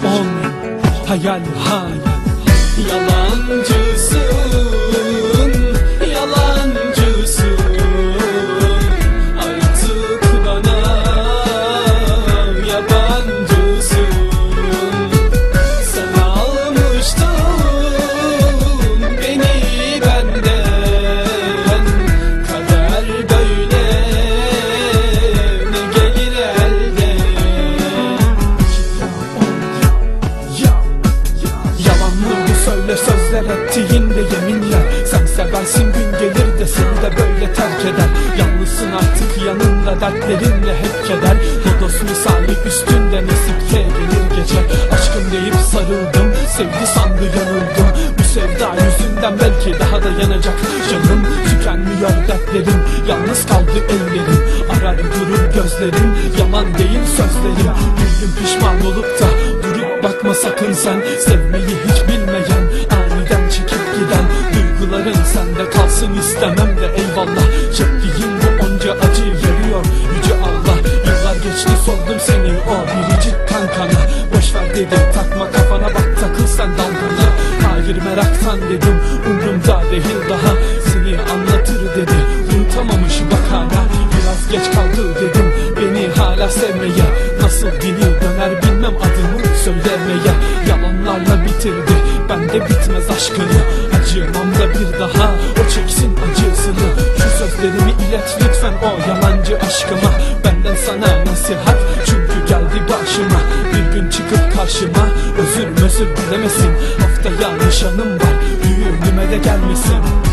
光明，太阳下，阳光就是。Söyle sözler ettiğinde yeminler. Sen seversin gün gelir de seni de böyle terk eder. Yalnızsın artık yanında dertlerinle hep keder. Lodos misali üstünde nesipte gelir gece Aşkım deyip sarıldım sevgi sandı yanıldım. Bu sevda yüzünden belki daha da yanacak. Canım Tükenmiyor dertlerim yalnız kaldı ellerim. Arar durur gözlerim yalan değil sözlerim. Bir gün pişman olup da durup bakma sakın sen. Sevmeyi hiç sende kalsın istemem de eyvallah. Çektiğim bu onca acıyı yarıyor yüce Allah. Yıllar geçti sordum seni o biricik kankana. Boşver dedim takma kafana bak takıl sen dalgana. Hayır meraktan dedim umrumda değil daha. Seni anlatır dedi unutamamış bak hala Biraz geç kaldı dedim beni hala sevmeye. Nasıl dili döner bilmem adımı söylemeye. Yalanlarla bitirdi bende bitmez aşkını Acımam bir daha o çeksin acısını. Şu sözlerimi ilet lütfen o yalancı aşkıma. Benden sana nasihat çünkü geldi başıma. Bir gün çıkıp karşıma özür özür dilemesin. Haftaya nişanım var düğünüme de gelmesin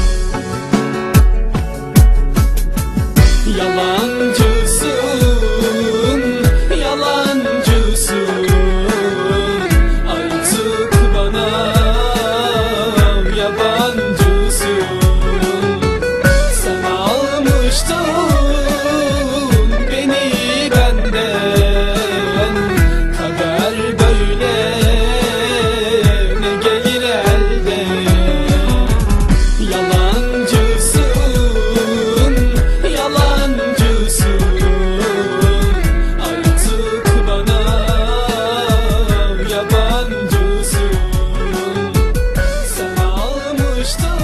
still